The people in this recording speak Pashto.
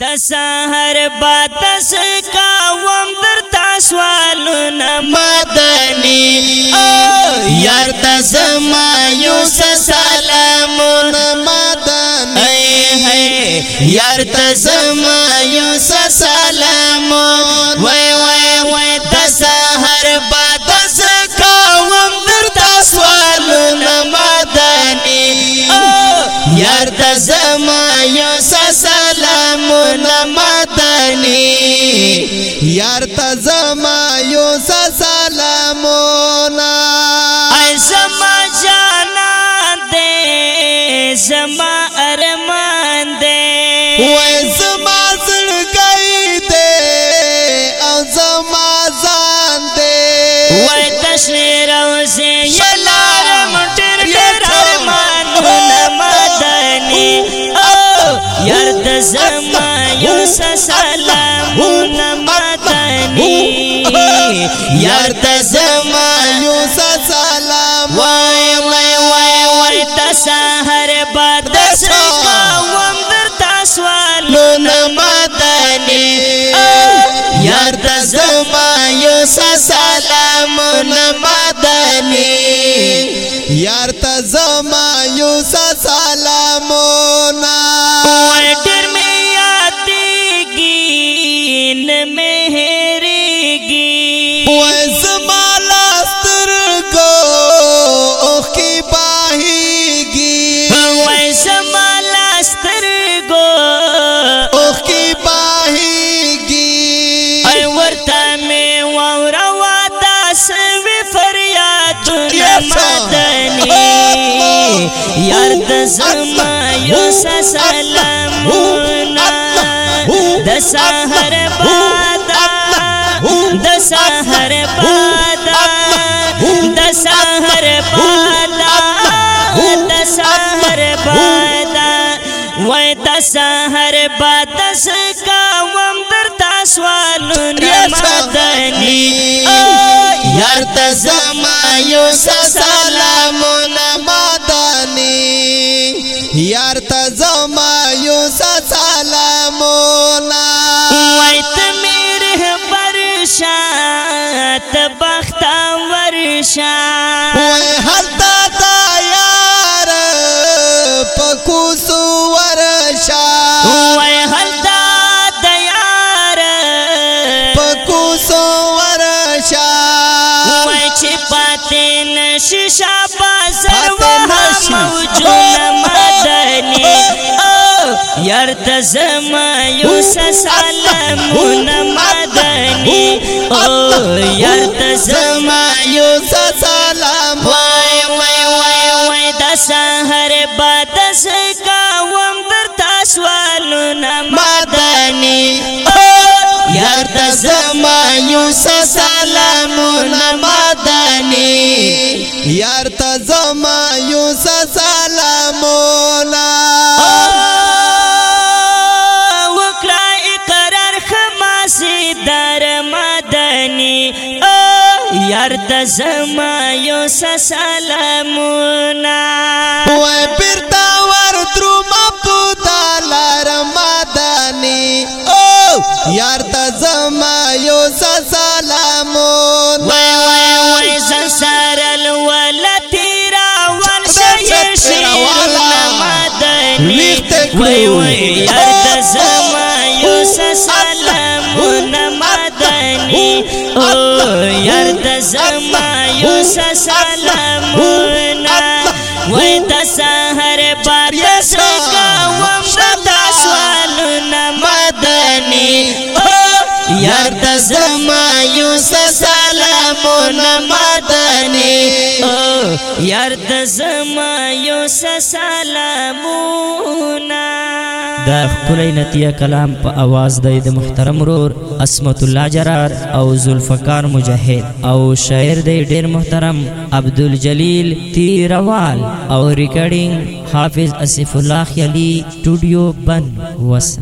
د سحر بادس کا وم در تاسوال نمدنی یار تس ما یوس سلام نمدنی یار تس ما یوس سلام وای وای وای د سحر بادس کا وم در تاسوال نمدنی یار تس ما یوس سلام یار تزما یو سلامونا ای زما جانا دے زما ارمان دے وای زما زړګی دے او زما ځان دے وای تشنه روزه یلار مټر ډیر ارمانونه مدني او یار تزما یو سلامونا یار سلام وای وای وای سال ہر باد ورتا ورا سوی فریاد مدنی یار د د د د زما یو سحر سحر بادا بادا سحر بادا د سحر بادا وای د سحر بادا سکا وم در تاسوالونه مدني یار ته زما یو سس شیشا بازر وها موجون مدنی یار تزما یوس سلامون مدنی یار تزما یوس سلام وای وای وای وای د سحر باد سکا وم در تاسوالون مدنی یار تزما یوس سلامون مدنی یار تا زما یو سلامونه وکړه اقرار خماسي در مدني یار تا زما یو سلامونه وای پرتا کوي وای یار د زما یوس سلام نمدني او یار د زما یوس سلام نا وای د سحر بار سکا ومد سوال نمدني او یار د زما یوس سلام نمدني او یار د زما یوس سلام دا خپلی نتیه کلام په आवाज د محترم رور اسمت الله جرار او ذوالفقار مجاهد او شاعر د ډیر محترم عبدالجلیل تیروال او ریکارډینګ حافظ اسف الله خلی سټوډیو بن وس